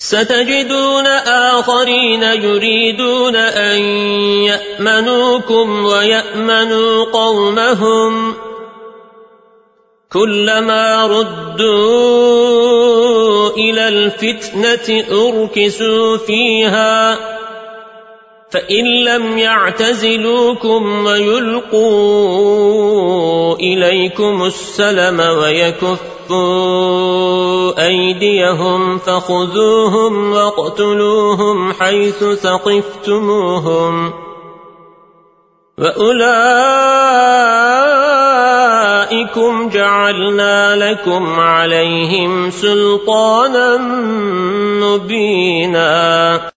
ستجدون آخرين يريدون أن يأمنوكم ويأمنوا قومهم كلما ردوا إلى الفتنة أركسوا فيها فإن لم يعتزلوكم ويلقوا إليكم السلم ويكفوا أيديهم فخذوهم واقتلوهم حيث ثقفتموهم وأولئكم جعلنا لكم عليهم سلطانا مبينا